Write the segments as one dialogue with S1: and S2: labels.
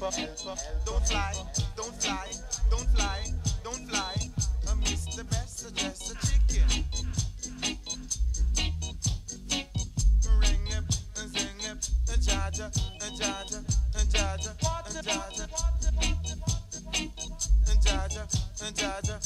S1: Don't fly, don't fly, don't fly, don't fly. I miss the best address chicken. Ring up, a zing up, a jaja, a jaja, a jaja, a jaja, a jaja, a jaja.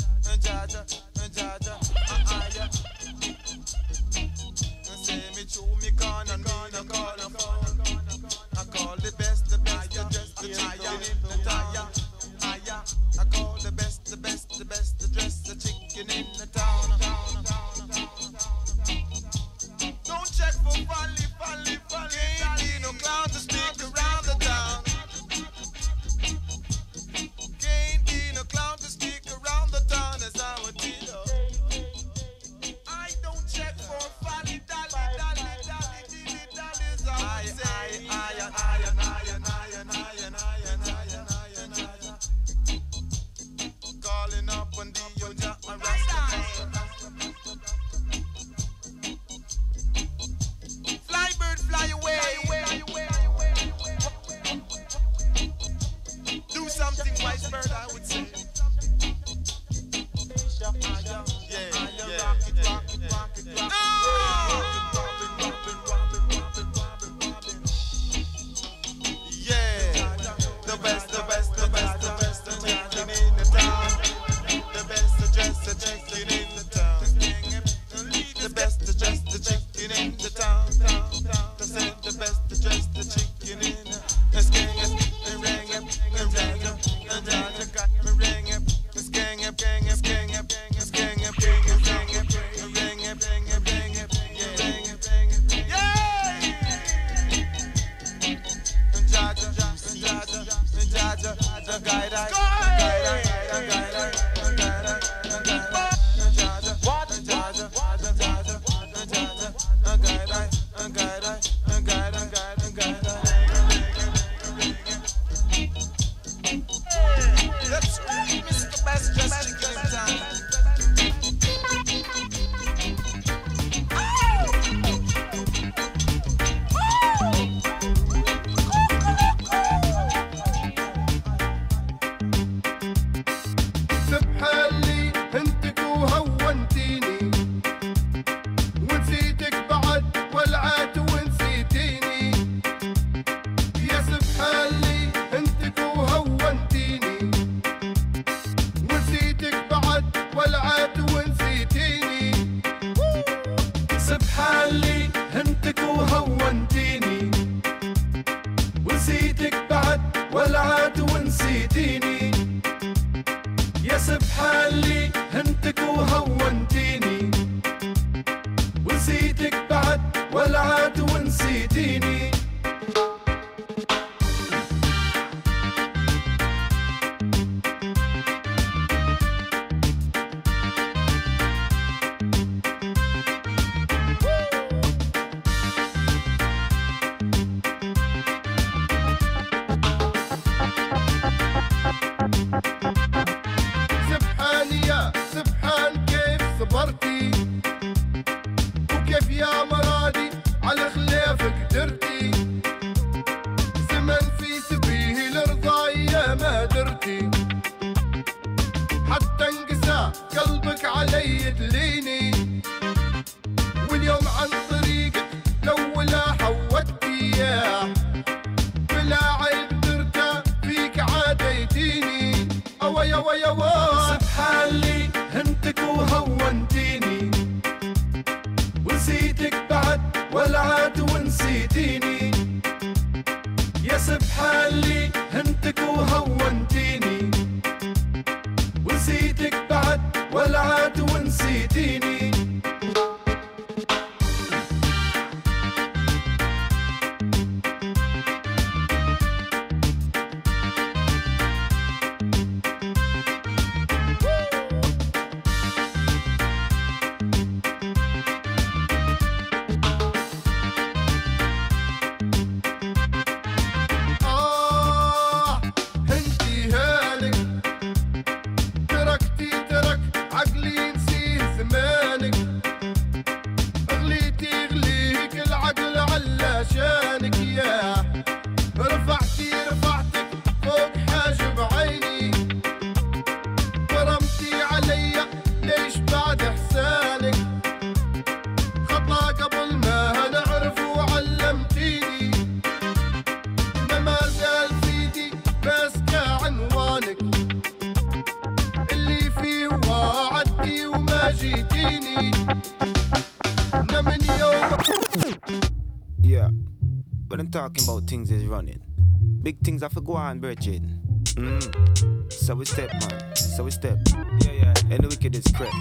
S2: Big things have to go on, Virgin. Mm. So we step, man. So we step. Yeah, yeah. And the wicked is crept.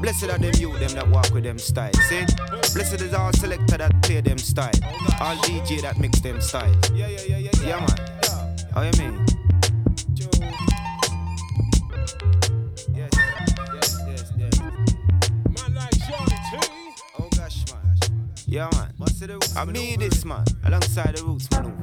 S2: Blessed are them you, them that walk with them style. See? Blessed is all selector that play them style. All DJ that mix them style. Yeah, yeah, yeah, yeah. Yeah, man. How you mean? Yes, yes, yes, yes.
S3: Man like Charlie T.
S2: Oh gosh, man. Yeah, man. I mean this, man. Alongside the Roots
S3: Manuva.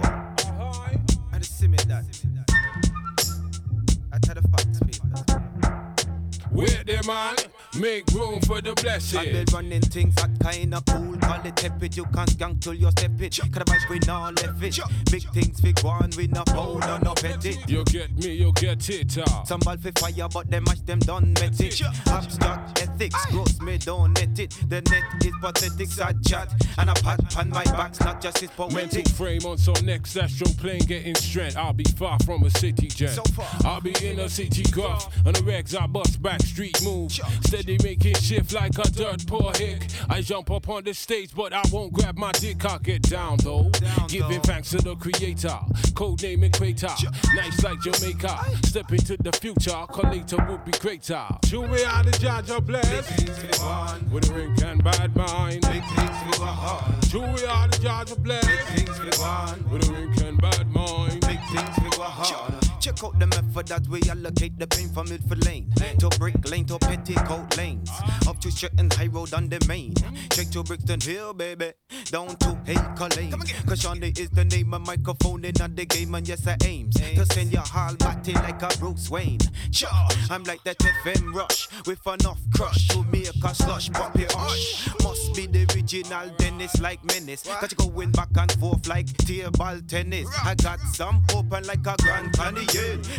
S3: Man, make room for the
S2: And they
S3: blessing.
S2: running things that kinda cool. Call it tepid, you can't skank till you step it. Cause the we not left it. Big things we go on, we no pound or no pet it.
S3: You get me, you get it. Uh.
S2: Some ball for fire, but them match them done met it. Abstract ethics, gross me don't net it. The net is pathetic, sad chat. And a pat on my back's not just his
S3: Mental
S2: poetic.
S3: frame on some next astral plane getting strength. I'll be far from a city jet.
S2: So far.
S3: I'll be in a city golf. On the regs, I bust back street move. Steady making shift like a dirt poor hick. I jump up on the stage, but I won't grab my dick. I'll get down though.
S2: Down,
S3: Giving
S2: though.
S3: thanks to the creator. Code name Equator. Nice like Jamaica. Step into the future. Collator would be greater. Chew me out the judge of bless.
S2: we go on,
S3: With a ring and bad mind.
S2: big things we go on,
S3: Chew me out the judge of bless.
S2: we go on.
S3: With a ring and bad mind.
S2: Big things go hard. Check out the method that we allocate the pain from Milford Lane to Brick Lane to Petticoat Lanes, up to Stratton High Road on the main. Check to Brixton Hill, baby, down to Acre Lane. Cause Shawnee is the name of microphone in the game, and yes, I aims to send your hall batty like a Bruce Wayne. Cha, I'm like that FM rush with enough crush to make a slush pop it hush. Must be the original Dennis like menace. Cause you going back and forth like table tennis. I got some open like a Grand Canyon.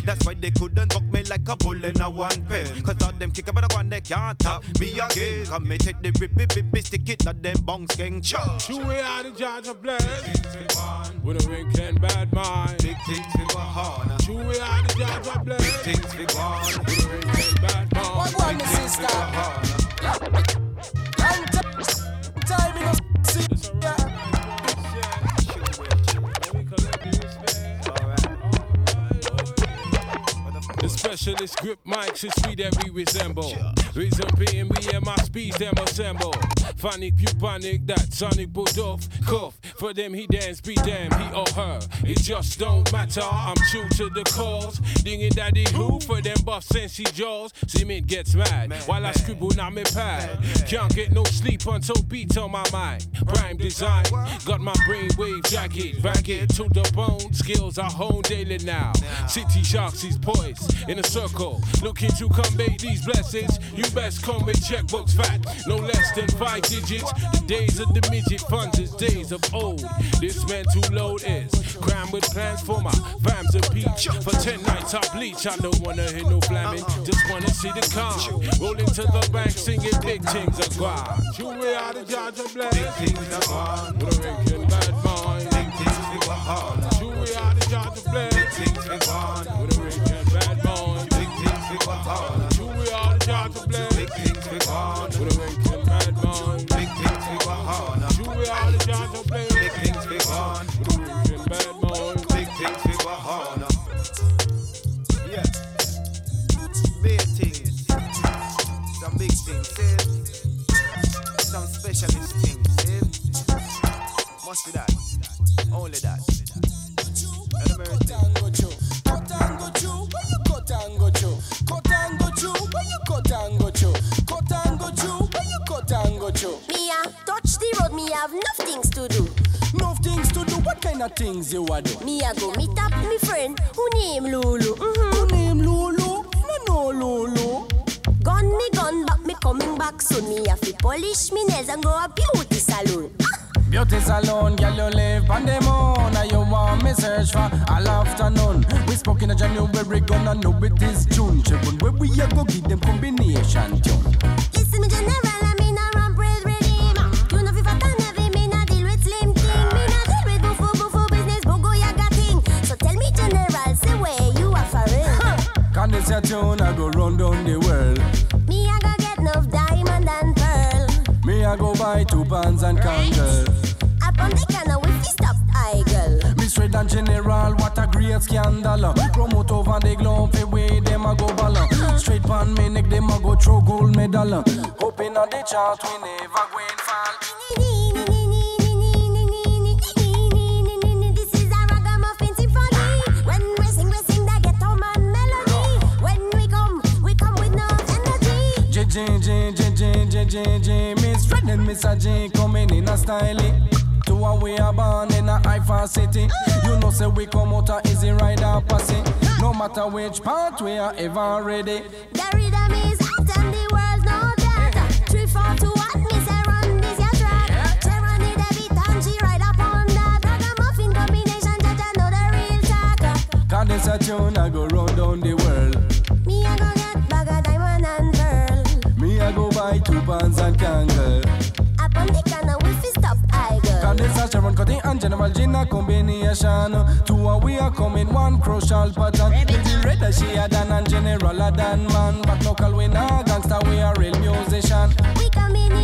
S2: That's why they couldn't buck me like a bull in a one pen. Cause all them kick up on the one they can't top me again. Come me take the rip, rip, rip, rip, stick it, not them bongs gang cha.
S3: Chew me out the judge of bless.
S2: Things we want,
S3: With a ring and bad mind.
S2: big things we go hard.
S3: Chew me out the judge of bless.
S2: Things we want,
S3: With a ring and bad
S4: What
S3: mind.
S4: one, my
S2: things we go
S4: sister?
S3: Specialist grip mics is we that we resemble. Reason being we and my speeds them assemble. Phonic, you panic, that sonic off. Cuff, for them he dance, be damn, he or her. It just don't matter, I'm true to the cause. Dinging daddy who for them buff sensey jaws. Cement gets mad while I scribble on my pad. Can't get no sleep until beats on my mind. Prime design, got my brain wave jacket, ragged to the bone. Skills I hone daily now. City sharks is poised in a circle, looking to convey these blessings. You best come with checkbooks fat, no less than five digits. The days of the midget funds is days of old. This mental load is crammed with plans for my fams and peach. For ten nights I bleach, I don't wanna hear no flamming, just wanna see the calm. Roll into the bank singing big things are gone. You me out the judge of
S2: Big
S3: bless.
S2: things we go on,
S3: With a ring and bad mind.
S2: big things we.
S3: You me out the judge of bless.
S2: Big things we on, hard.
S3: You we are the judge of bless.
S2: Big things we
S3: a ring mind.
S2: big things we hard.
S3: You we are the of bless.
S2: Big things we go on,
S3: With a ring mind.
S2: big things we go hard. Yeah, big things, some big things, some specialist things? Must be that, only that. Thing.
S4: and go. Cut and go through. When you go through. Cut and go through. Cut and go through. When you cut and go through.
S5: Me a touch the road, me have enough things to do.
S4: No things to do. What kind of things you a do?
S5: Me a go meet up me friend who name Lulu. Mm-hmm.
S4: Who name Lulu? No know Lulu.
S5: Gun me gun back, me coming back soon. Me have to polish me nails and go a beauty salon.
S4: Beauty salon, girl, you live on the moon. And you want me search for all afternoon. We spoke in a January, gonna know it is June. Children, where we a go give them combination tune.
S5: Listen me general, I mean a ramp with redeem. You know fi fat and heavy, me not deal with slim thing. Me not deal with bufu bufu business, bogo yaga thing. So tell me general, say where you are for real.
S4: Can this your tune? I go round down the world.
S5: Get enough diamond and pearl.
S4: Me I go buy two pants and candles.
S5: Up on the canal we fi stop idle.
S4: Miss Red and General, what a great scandal. Promote over the globe, the way them a go ball. Straight pan me neck, them a go throw gold medal. Hoping on the chart, we never go and fall.
S5: This is a ragamuffin symphony. When we
S4: Hidden messaging coming in a styling. To a way a born in a high city. You know, say we come out a easy rider passing. No matter which part we are ever ready.
S5: The rhythm is hot and the world know that. Three, four, two, one, miss a run, this your track. Sharon the beat and she ride upon that. Ragamuffin combination, muffin combination just another real talk.
S4: God this a tune, I go round down the world.
S5: Me, I go get bag of diamond and pearl.
S4: Me, I go buy two pants and kangaroo.
S5: Up on the canal we fi stop idle.
S4: Cause this a Sharon Cutting and General Gin a combination. Two a we are coming one crucial pattern. Little red she a done and General a done man. But local we not gangster we a real musician.
S5: We coming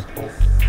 S6: Obrigado.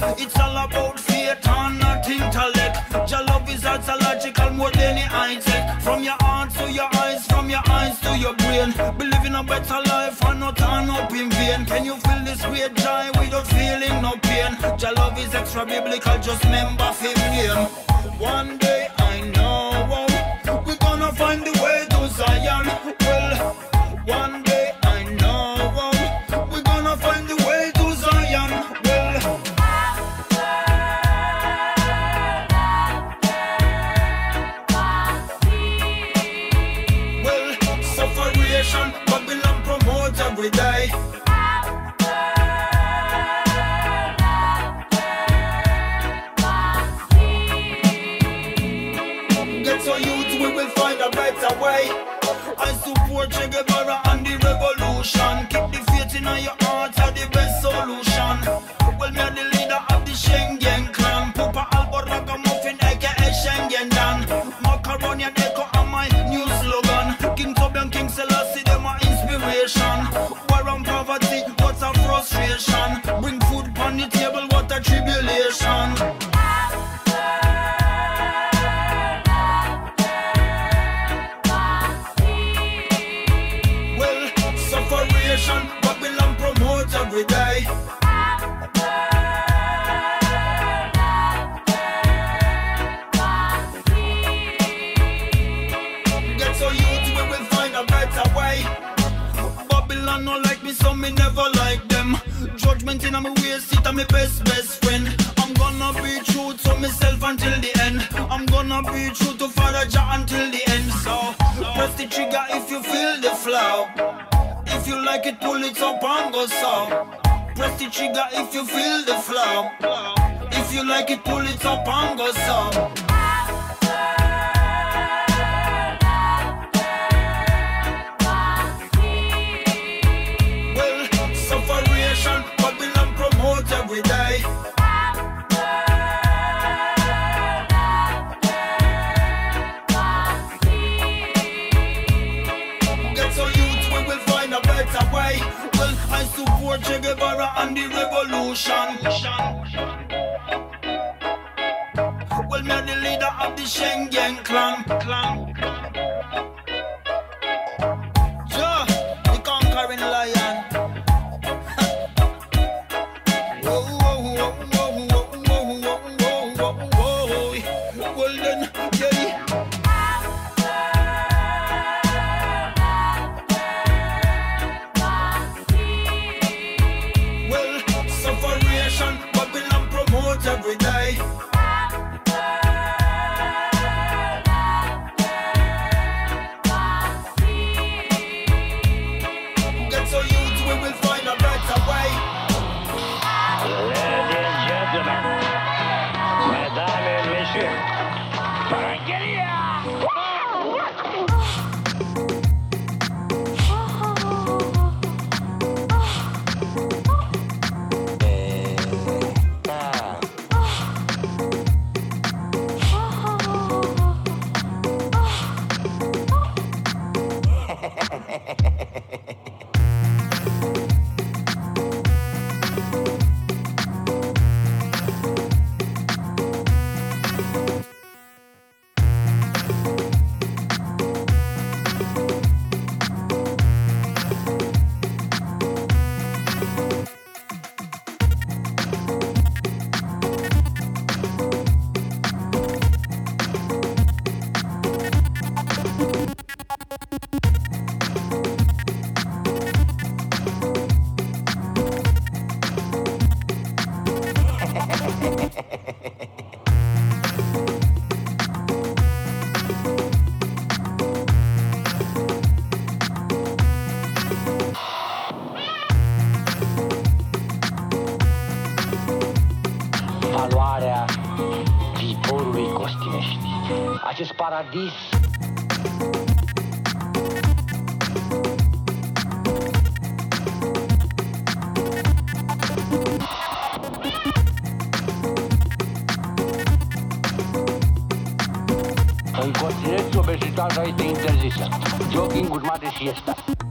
S6: It's all about faith and not intellect. Your love is as logical more than the. From your heart to your eyes, from your eyes to your brain. Believing a better life and not turn up in vain. Can you feel this great joy without feeling no pain? Your love is extra biblical, just remember 15. One day my best, best friend. I'm gonna be true to myself until the end. I'm gonna be true to Father Jah until the end. So, press the trigger if you feel the flow. If you like it, pull it up and go so. Press the trigger if you feel the flow. If you like it, pull it up and go so. and the revolution. Well, me the leader of the Schengen clan. clan.
S7: obezitatea este interzisă. Jogging,
S8: urmate și este.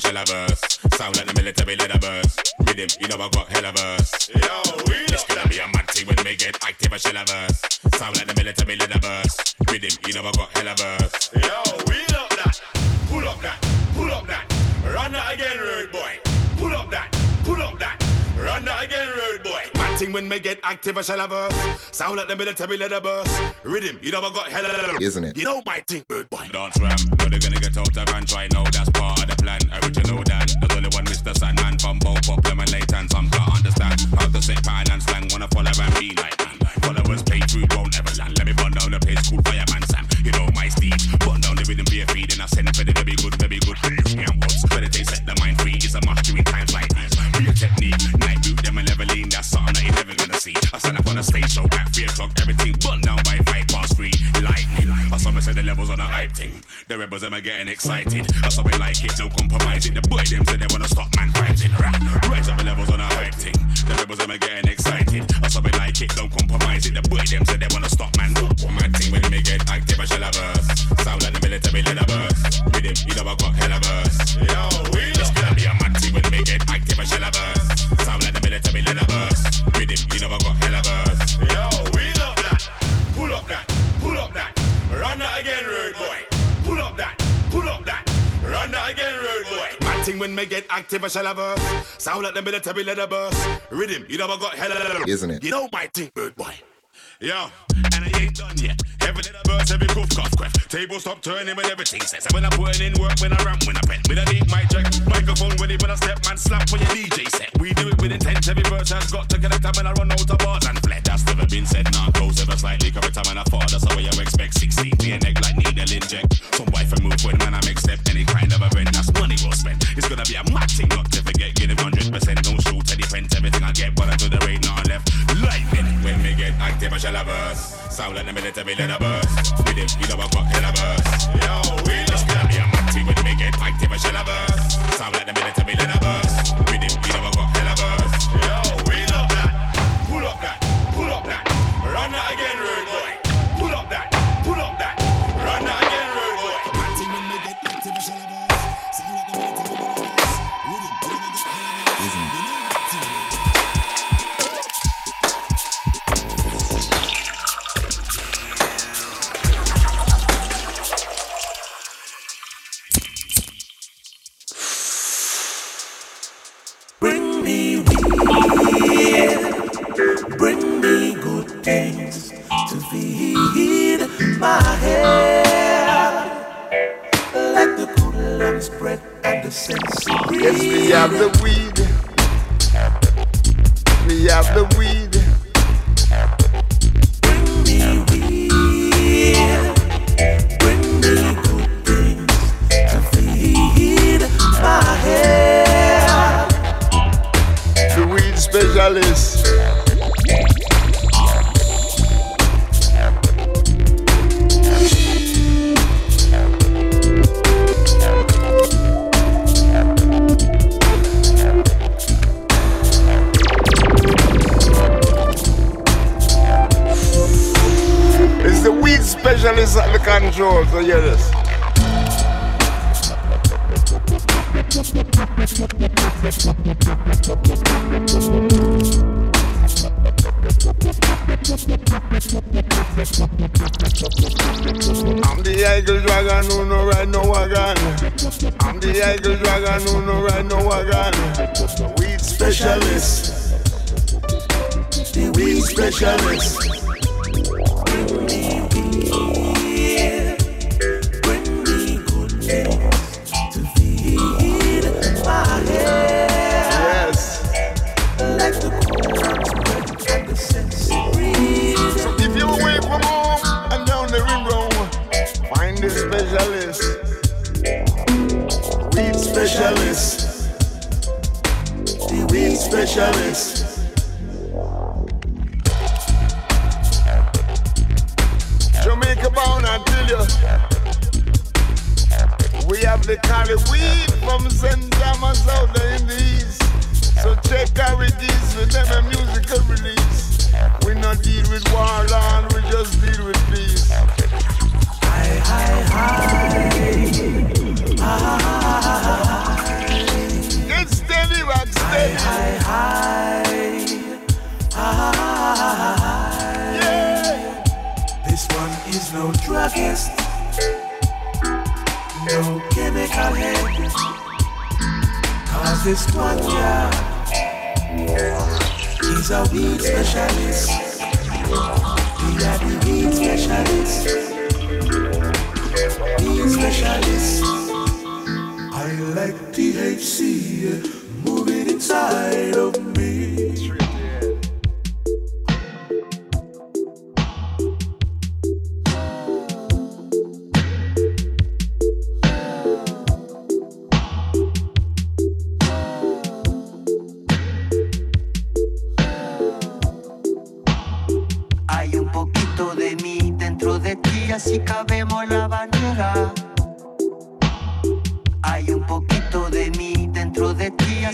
S8: Get active and shell verse. Sound like the military leather verse. Rhythm, you know I got hella verse. Yo, we It's gonna be a mad thing when me get active and shell a verse. Sound like the military leather verse. Rhythm, you know I got hella verse. Yo, we up that. Pull up that. Pull up that. Run that again, rude boy. Pull up that. Pull up that. Run that again, rude boy. Mad thing when me get active and shell a verse. Sound like the military leather verse. Rhythm, you know I got hella.
S9: Isn't it?
S8: You know my thing, technique, night boot them and leveling. That's something that you're never gonna see. I stand up on a stage show at three o'clock. Everything burn down by five past three. Lightning. I saw me say the levels on a hype thing. The rebels them are getting excited. I saw me like it, no compromise it. The boy them say they wanna stop man fighting. Rise up the levels on a hype thing. The rebels them are getting excited. I saw me like it, don't compromise it. The boy them say they wanna stop man. Mad thing when me get active, I shall have verse. Sound like the military leather verse. With him, you know I got hella verse. Yo, we when me get active, I shall have verse. Sound like the military leather verse. Rhythm, you I got hella.
S9: Isn't it?
S8: You know my thing, rude boy. Yo, and I ain't done yet. Every little burst, every cough, cough, craft. Table stop turning when everything says. And when I put in work, when I run, when I pen, when I need my check. Microphone ready when I step, man, slap for your DJ set. We do it with intent, every verse has got to connect. When I run out of bars and fled, that's never been said. Nah, close ever slightly, correct time and I fall. That's the way you expect. 16 to your neck like needle inject. Some wife and move when man I make step. Any kind of event, that's money well spent. It's gonna be a mad thing, not to forget. Get it 100%. Don't shoot any pence, everything I get, but I do the right now left. Lightning when me get active, I shall have verse. Sound like the military leather verse. With him, you know I got hella verse. Yo, we gonna be a mad thing when me get active, I shall have verse. Sound like the military leather verse.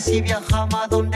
S10: si
S11: viajaba donde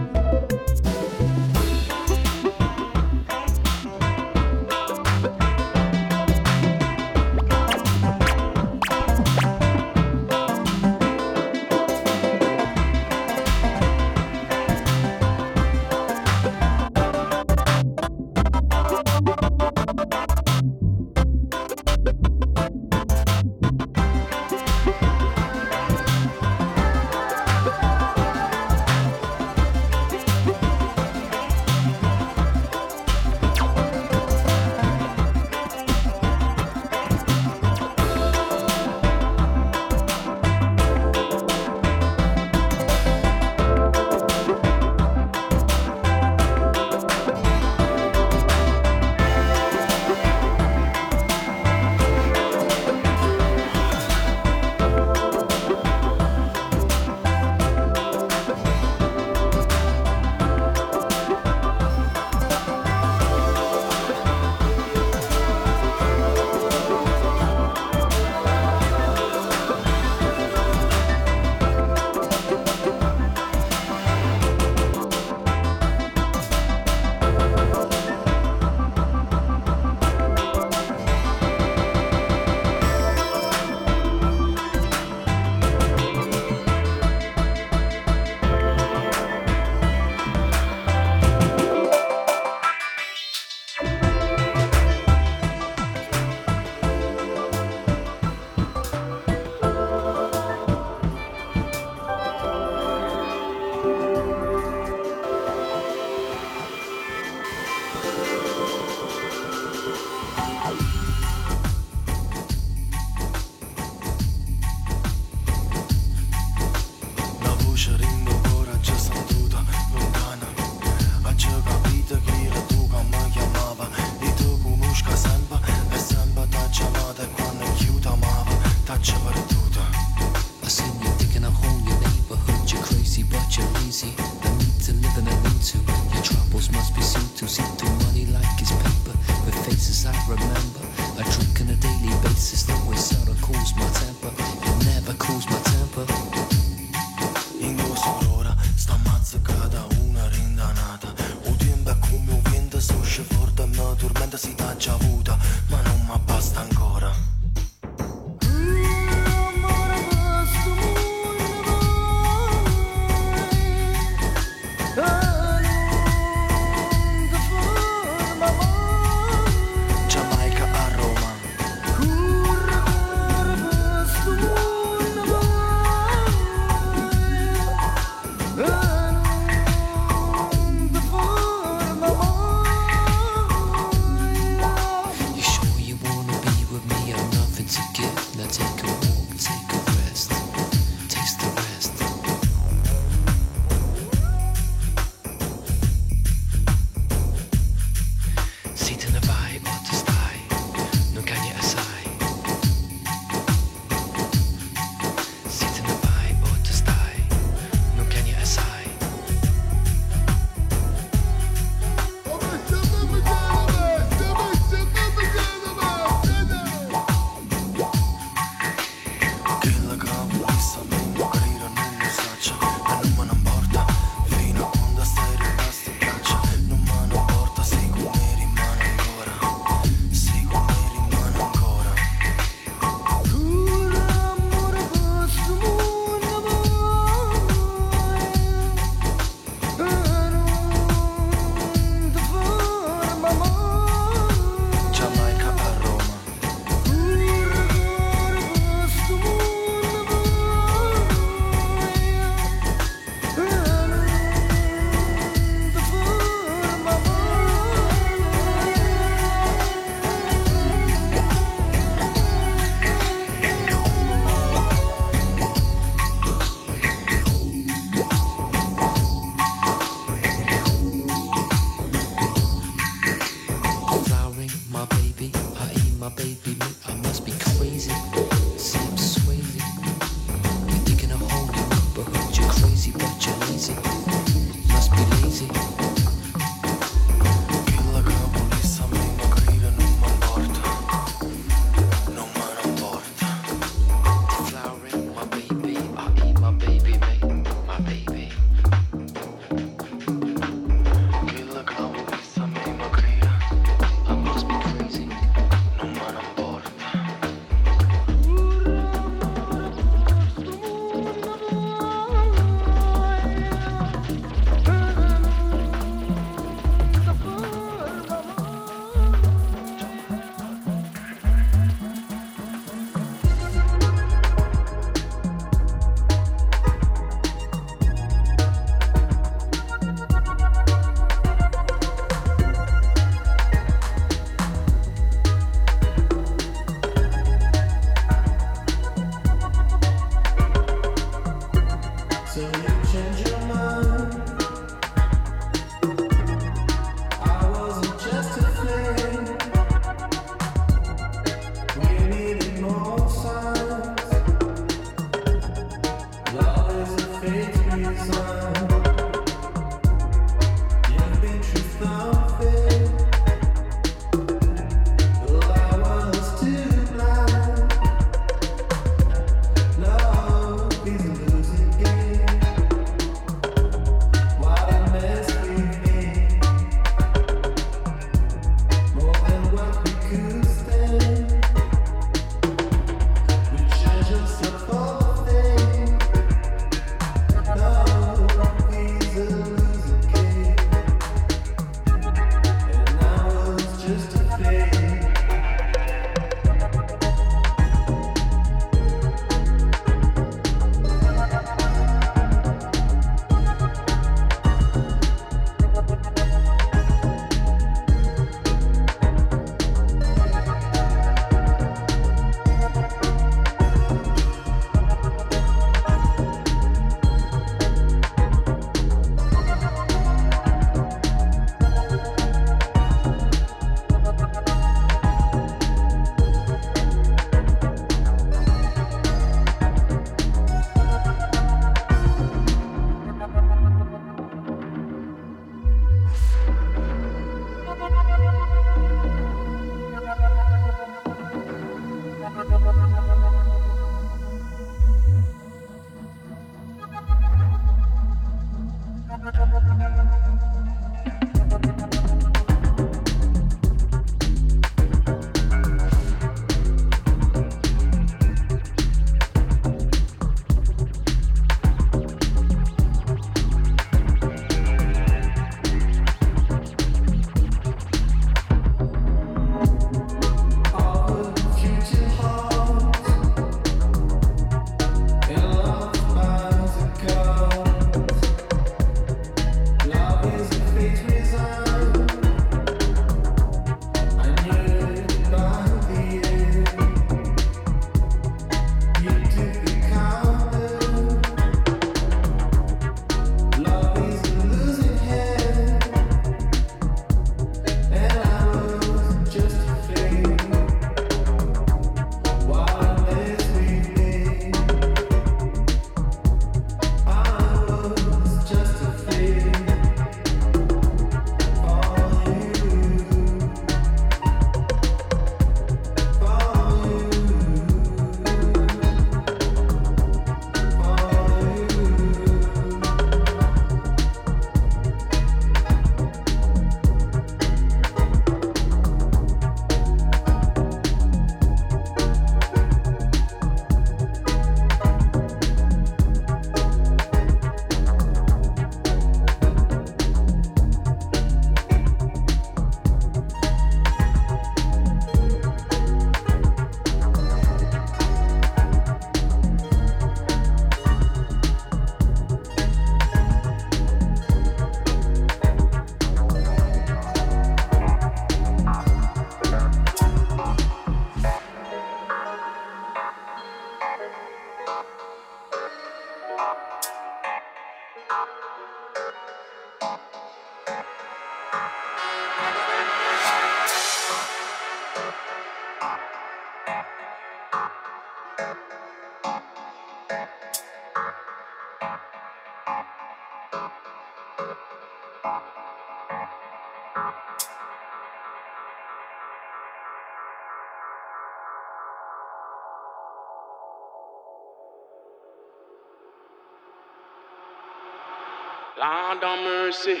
S12: Lord of mercy.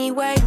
S13: Anyway.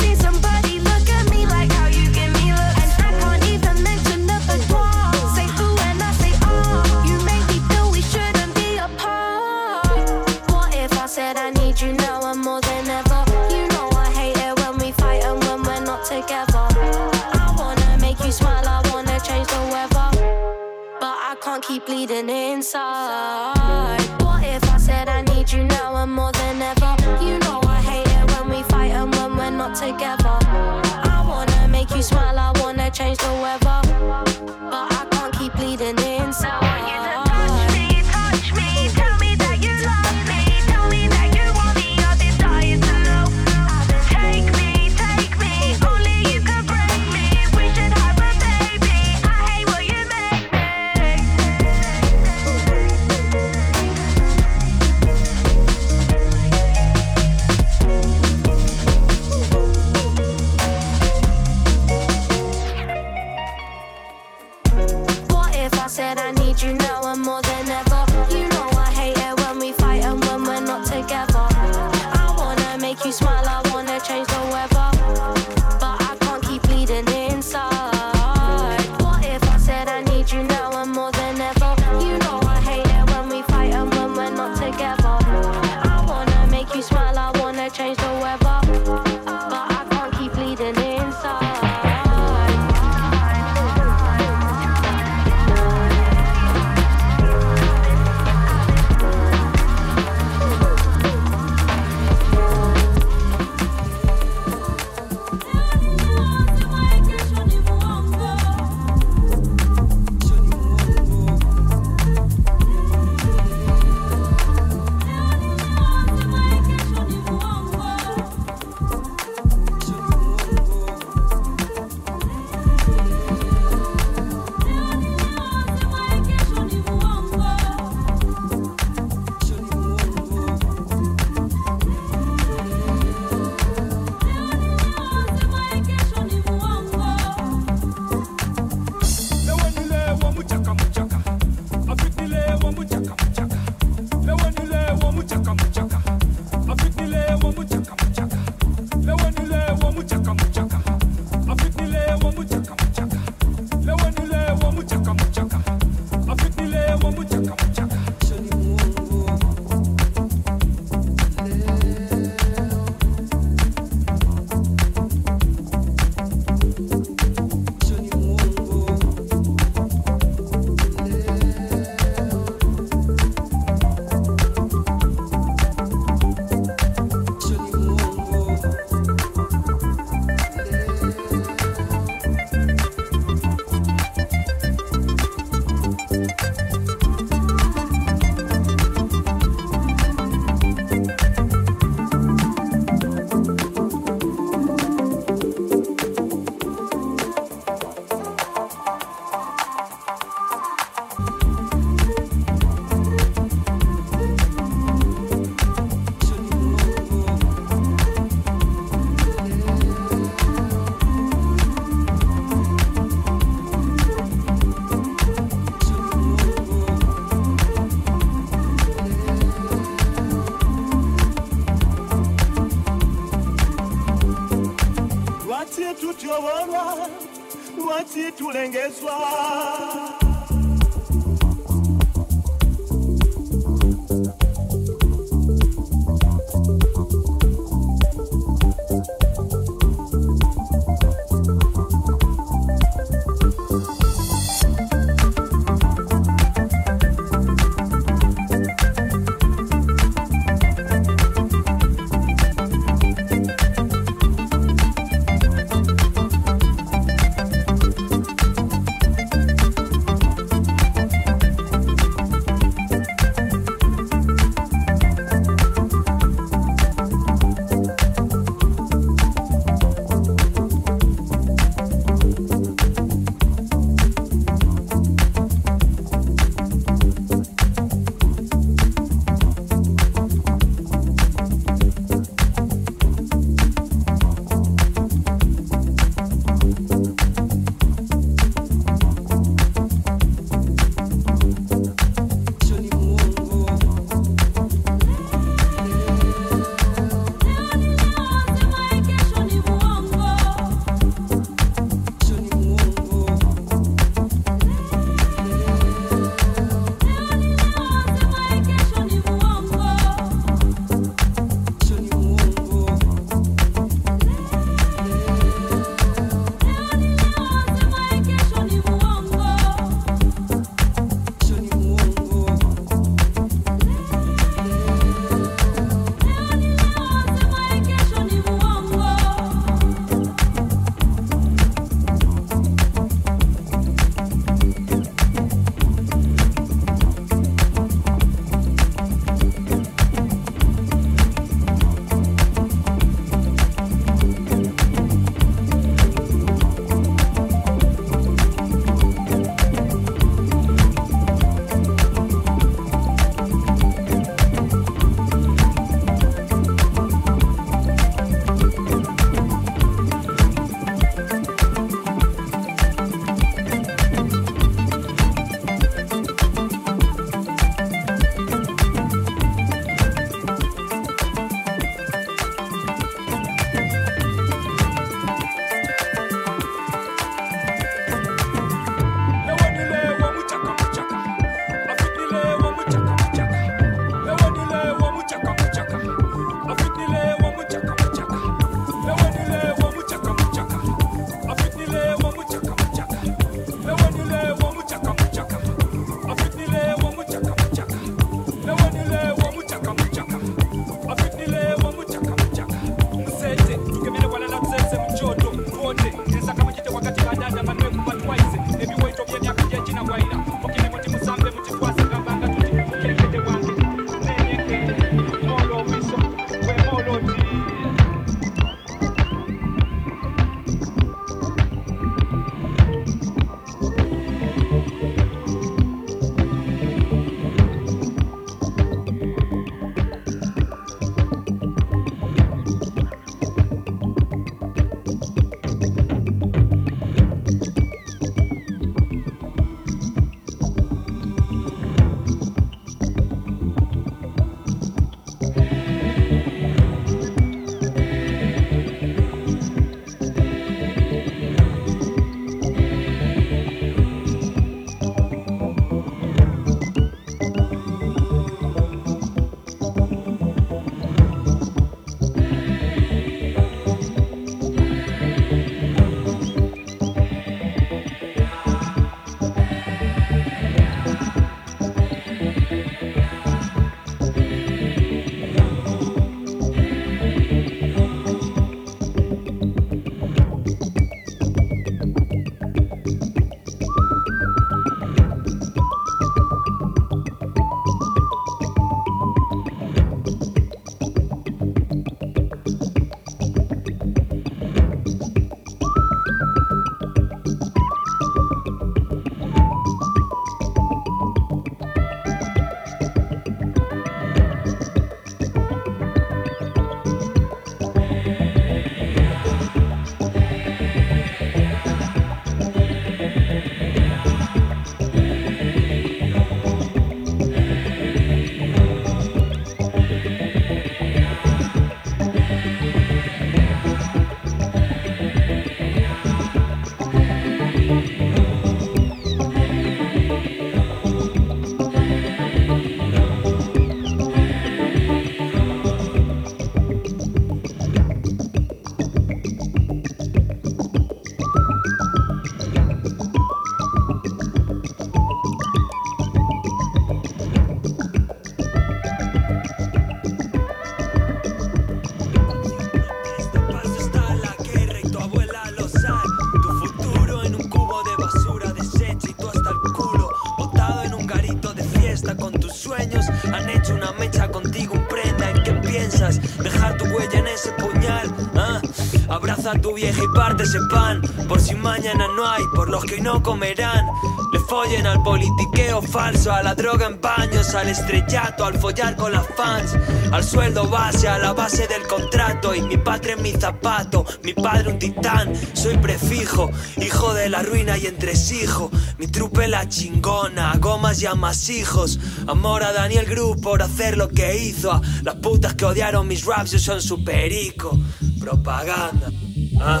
S14: Almuerza tu vieja y parte ese pan. Por si mañana no hay, por los que no comerán. Le follen al politiqueo falso, a la droga en baños, al estrellato, al follar con las fans, al sueldo base, a la base del contrato. Y mi patria es mi zapato, mi padre un titán. Soy prefijo, hijo de la ruina y entresijo. Mi trupe la chingona, gomas y amasijos. Amor a Daniel Group por hacer lo que hizo. A las putas que odiaron mis raps, yo son su perico. Propaganda. Ah.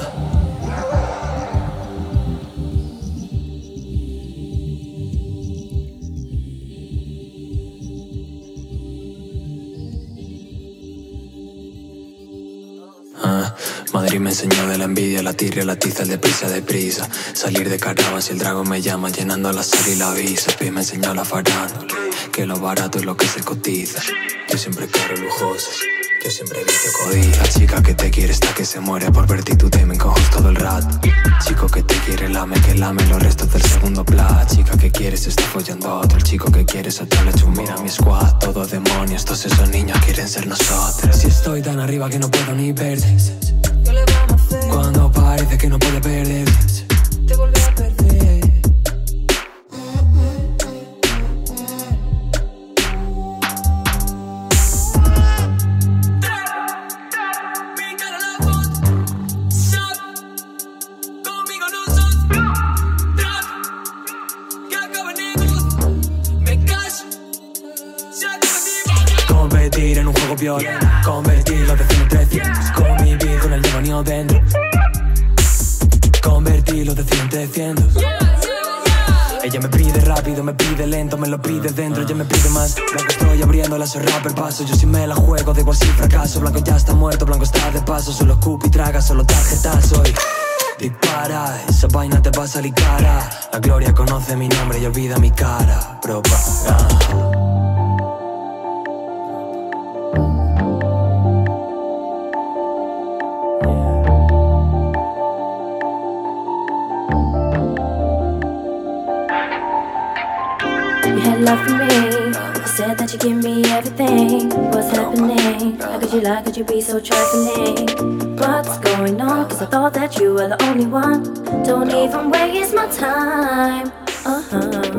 S10: Ah, Madrid me enseñó de la envidia, la tirria, la tiza, el deprisa, deprisa. Salir de Carabas si el dragón me llama, llenando la sal y la visa. Pi me enseñó la farándula, que lo barato es lo que se cotiza. Yo siempre caro lujoso, yo siempre he visto codilla. Chica que te quiere está que se muere por verte y tú te me coges todo el rato. Chico que te quiere lame, que lame los restos del segundo plat. Chica que quieres está follando a otro. El chico que quieres otra le mira mi squad. Todos demonios, todos esos niños quieren ser nosotros. Si estoy tan arriba que no puedo ni perder. Cuando parece que no puede perder. La rapper paso, yo si me la juego, da igual si fracaso. Blanco ya está muerto, blanco está de paso, solo escupe y traga, solo tarjetazo y dispara. Esa vaina te va a salir cara. La gloria conoce mi nombre y olvida mi cara. Propaganda.
S15: You give me everything. What's happening? How could you lie? Could you be so trifling? What's going on? Cause I thought that you were the only one. Don't even waste my time. Uh huh.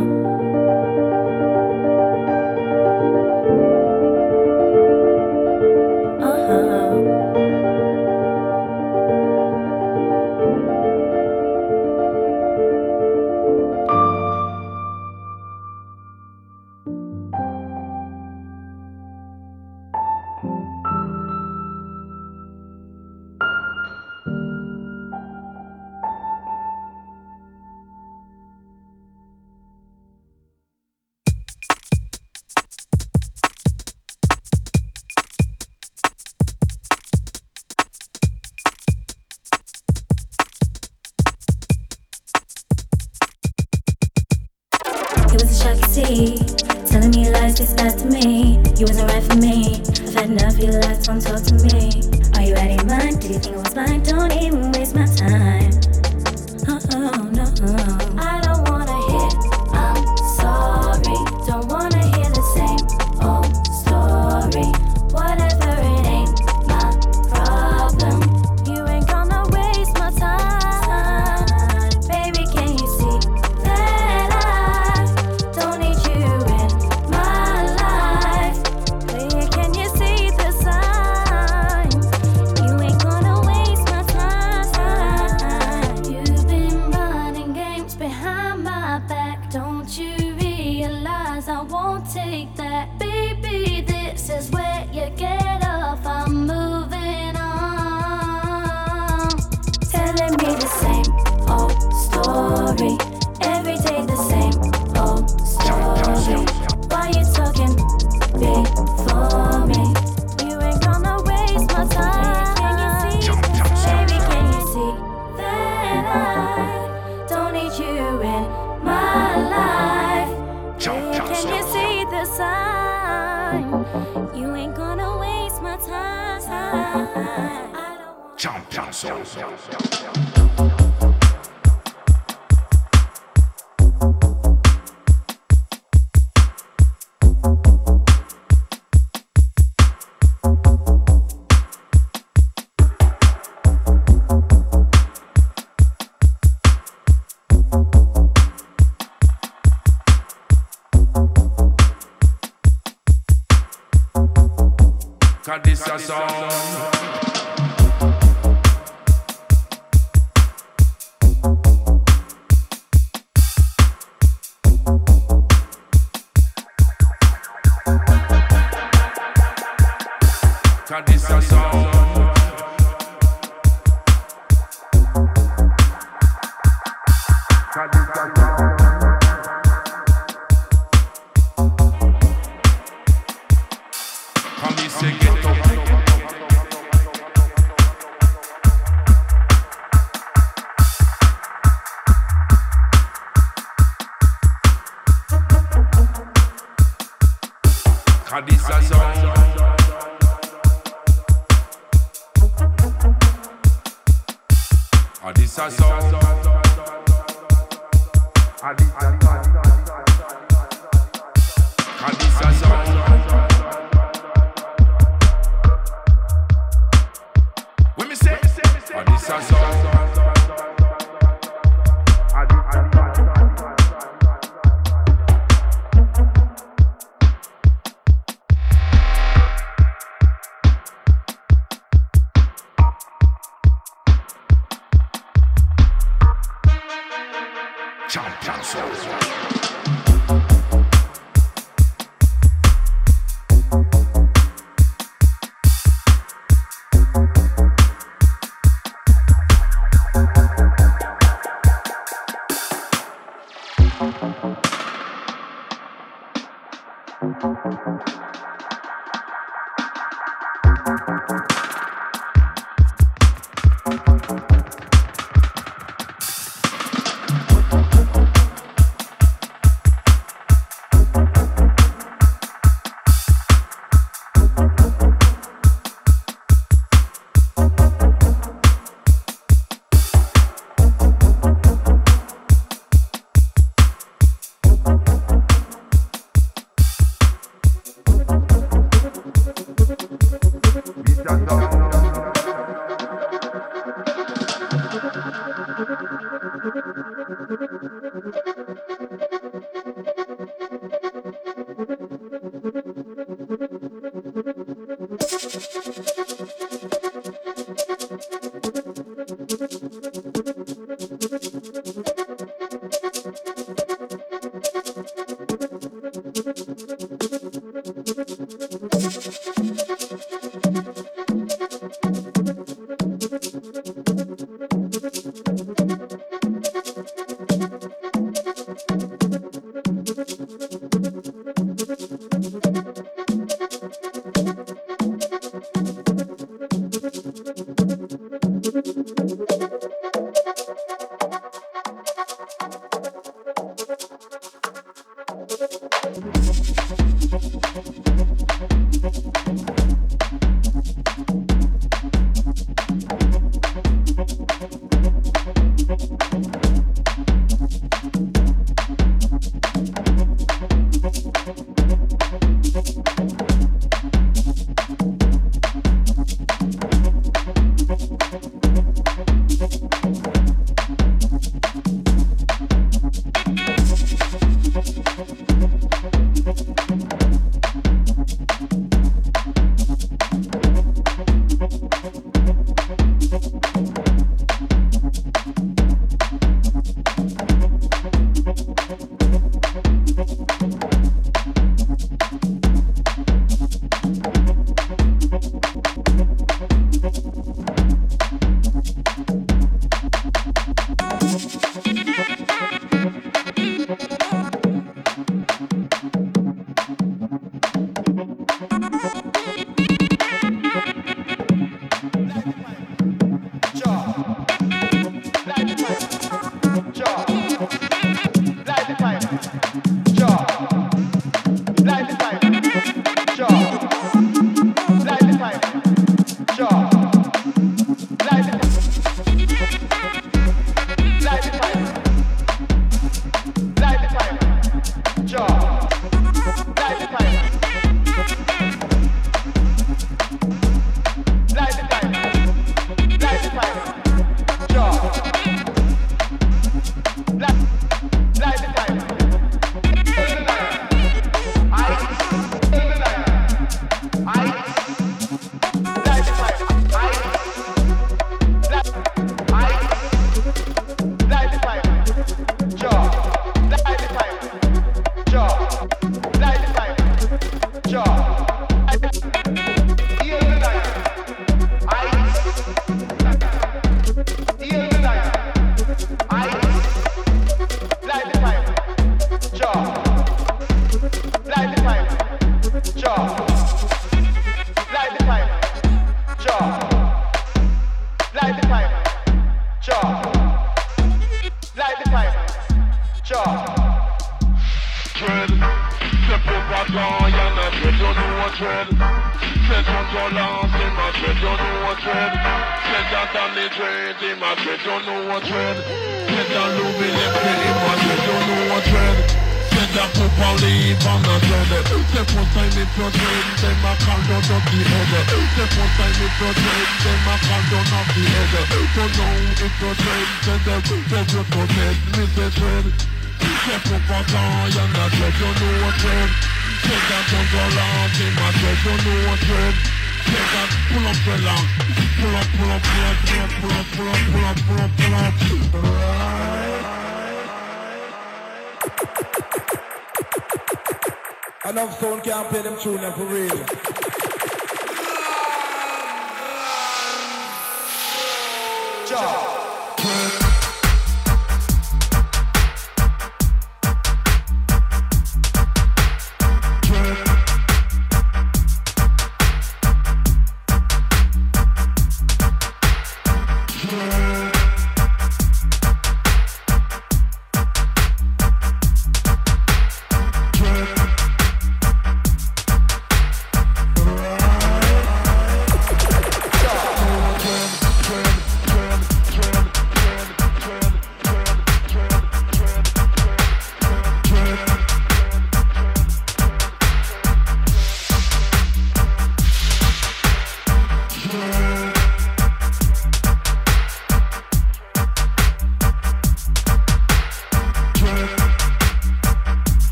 S15: Jump, jump, jump, jump,
S16: jump, jump.
S3: Cause this a song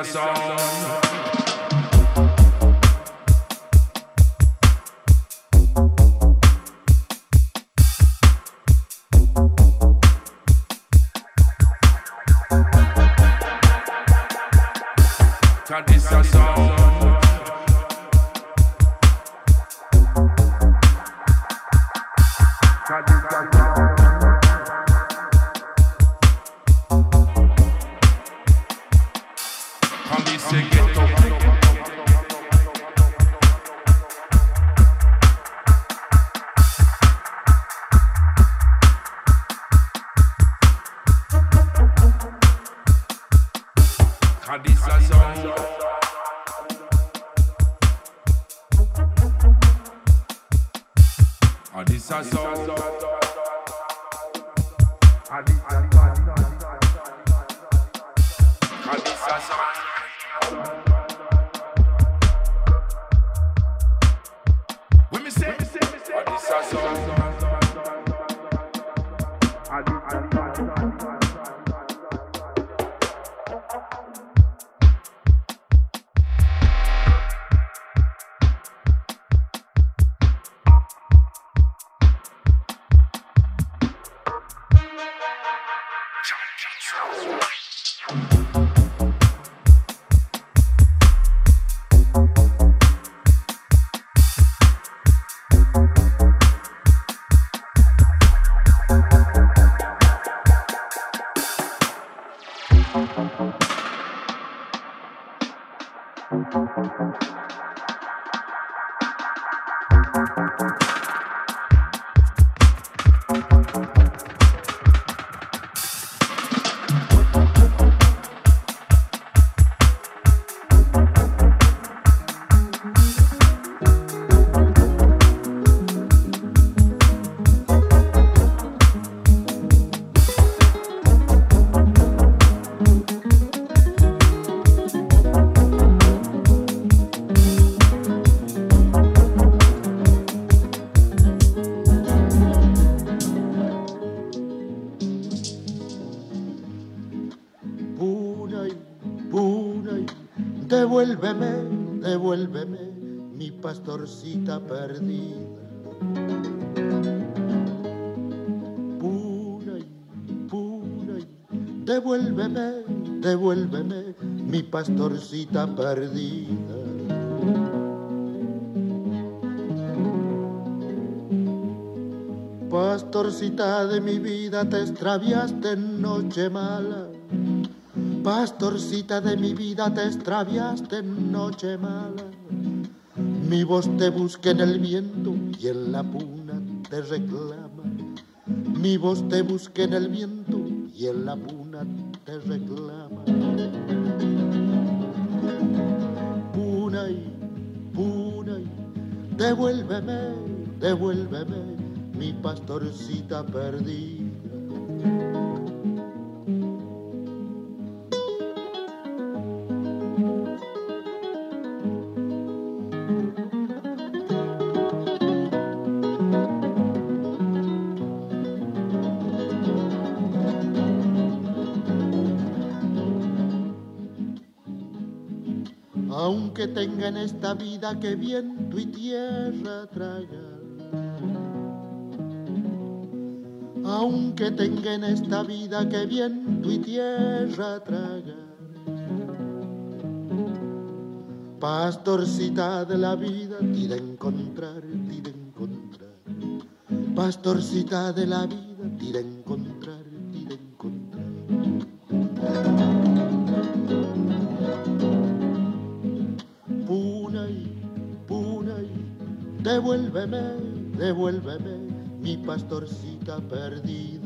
S3: Cause this
S17: devuélveme, devuélveme mi pastorcita perdida. Punay, Punay, devuélveme, devuélveme mi pastorcita perdida. Pastorcita de mi vida, te extraviaste en noche mala. Pastorcita de mi vida, te extraviaste en noche mala. Mi voz te busca en el viento y en la puna te reclama. Mi voz te busca en el viento y en la puna te reclama. Punay, Punay, devuélveme, devuélveme mi pastorcita perdida. En esta vida que viento y tierra traga. Aunque tenga en esta vida que viento y tierra traga. Pastorcita de la vida, tira a encontrar, tira a encontrar. Pastorcita de la vida, devuélveme, devuélveme mi pastorcita perdida.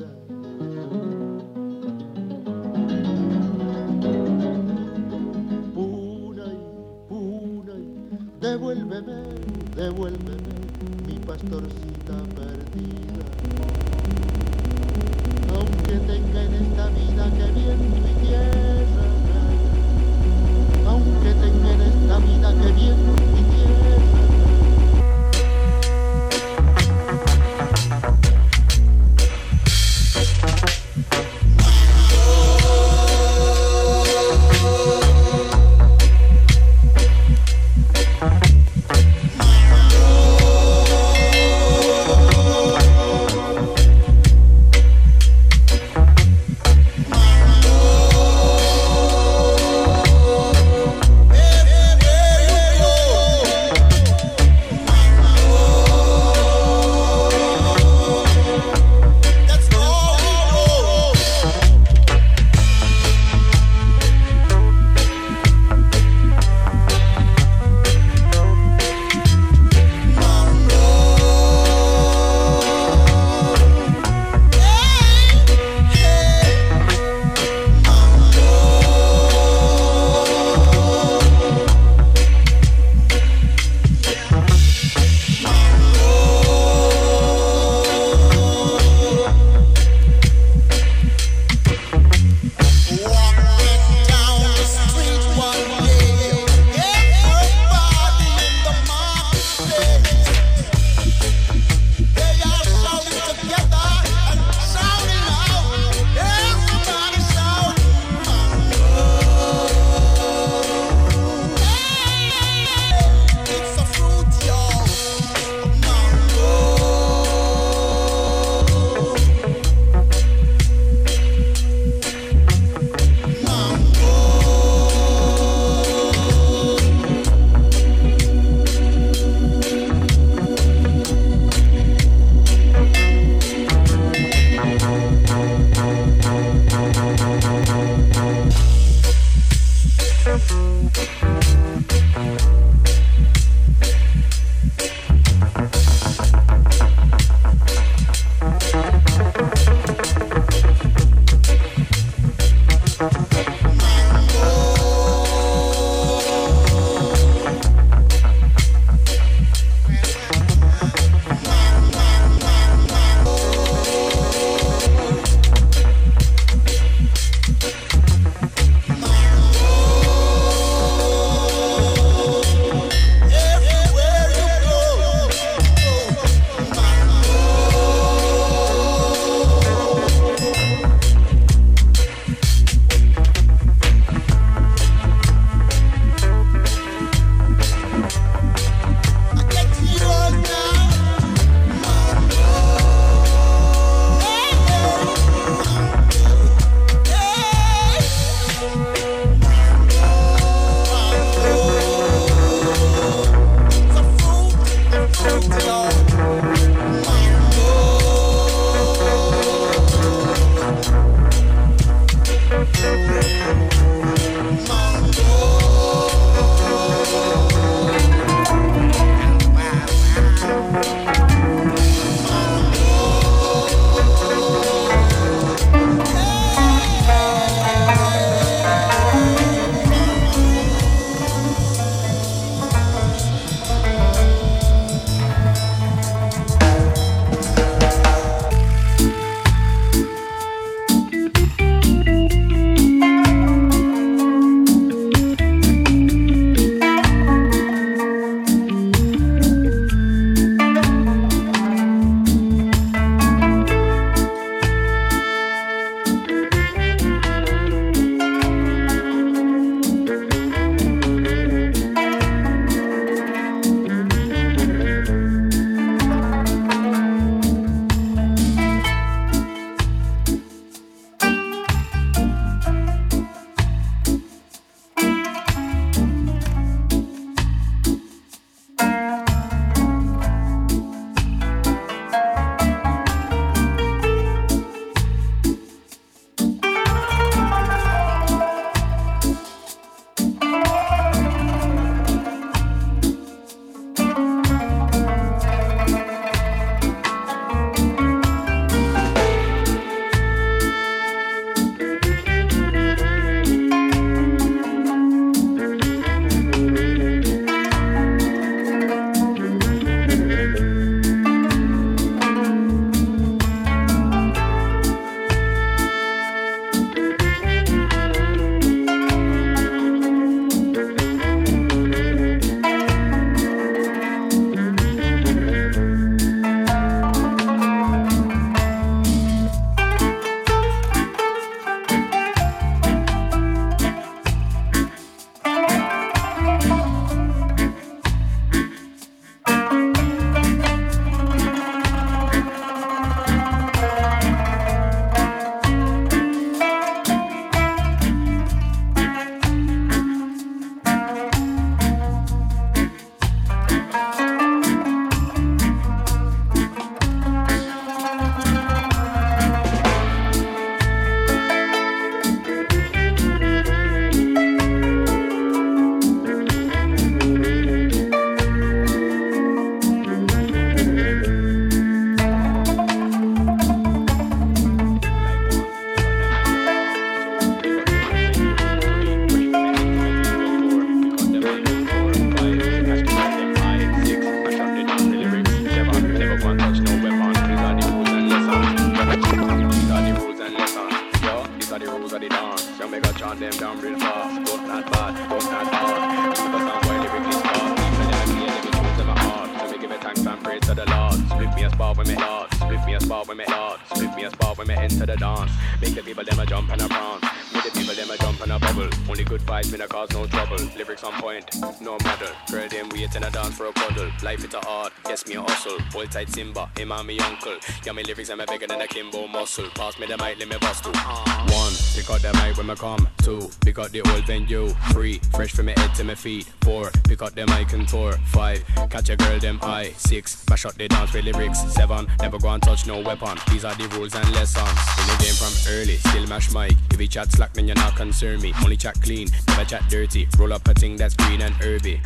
S18: Lyrics am a bigger than a Kimbo muscle. Pass me the mic, let me bust through. One, pick up the mic when I come. Two, pick up the old venue. Three, fresh from my head to my feet. Four, pick up the mic and tour. Five, catch a girl them eye. Six, mash up the dance with lyrics. Seven, never go and touch no weapon. These are the rules and lessons. In the game from early, still mash mic. If you chat slack, then you're not concern me. Only chat clean, never chat dirty. Roll up a thing that's green and herby.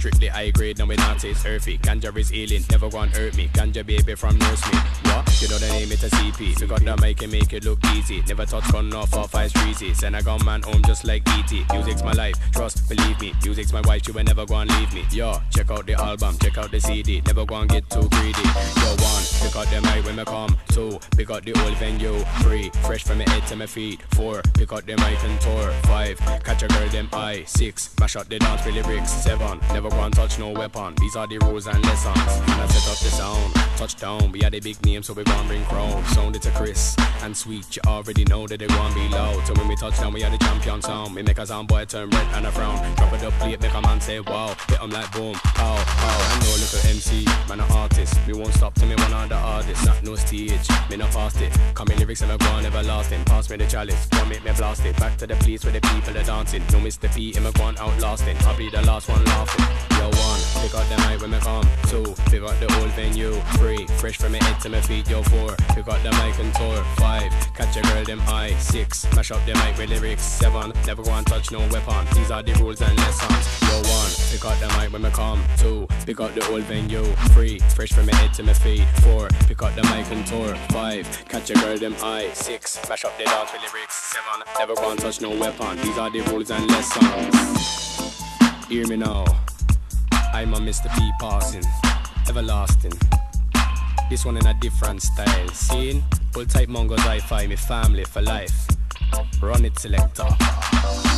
S18: Strictly high grade, no we not taste earthy. Ganja is healing, never gonna hurt me. Ganja baby from nurse me. What? You know the name, it's a CP. We got the mic and make it look easy. Never touch gun off off ice breezy. Send a gun man home just like ET. Music's my life, trust, believe me. Music's my wife, she will never gonna leave me. Yo, check out the album, check out the CD. Never gonna get too greedy. Yo, one, pick out the mic when me come. Two, pick out the old venue. Three, fresh from my head to my feet. Four, pick out the mic and tour. Five, catch a girl them eye. Six, mash up the dance with lyrics. Seven, never gonna touch no weapon. These are the rules and lessons. And I set up the sound. Touchdown, we are the big name, so we gon' bring crown. Sound it to Chris and sweet. You already know that they gon' be loud. So when we touch down, we are the champion sound. We make a sound boy turn red and a frown. Drop it up, plate, make a man say wow. Hit 'em like boom, pow, pow. I know little MC, man a artist. We won't stop till me one of the artists. Not no stage, me not past it. Come me lyrics and I go on everlasting. Pass me the chalice, go make me blast it. Back to the place where the people are dancing. No Mr. P, him a go on outlasting. I'll be the last one laughing. Yo, one, pick up the mic when me come. Two, pick up the old venue. Three, fresh from my head to my feet. Yo, four, pick up the mic and tour. Five, catch a girl them eye. Six, mash up the mic with lyrics. Seven, never go and touch no weapon. These are the rules and lessons. Yo, one, pick up the mic when me come. Two, pick up the old venue. Three, fresh from my head to my feet. Four, pick up the mic and tour. Five, catch a girl them eye. Six, mash up the dance with lyrics. Seven, never go and touch no weapon. These are the rules and lessons. Hear me now. I'm a Mr. P passing, everlasting. This one in a different style. Seeing? Pull type Mongo's hi-fi, me family for life. Run it selector.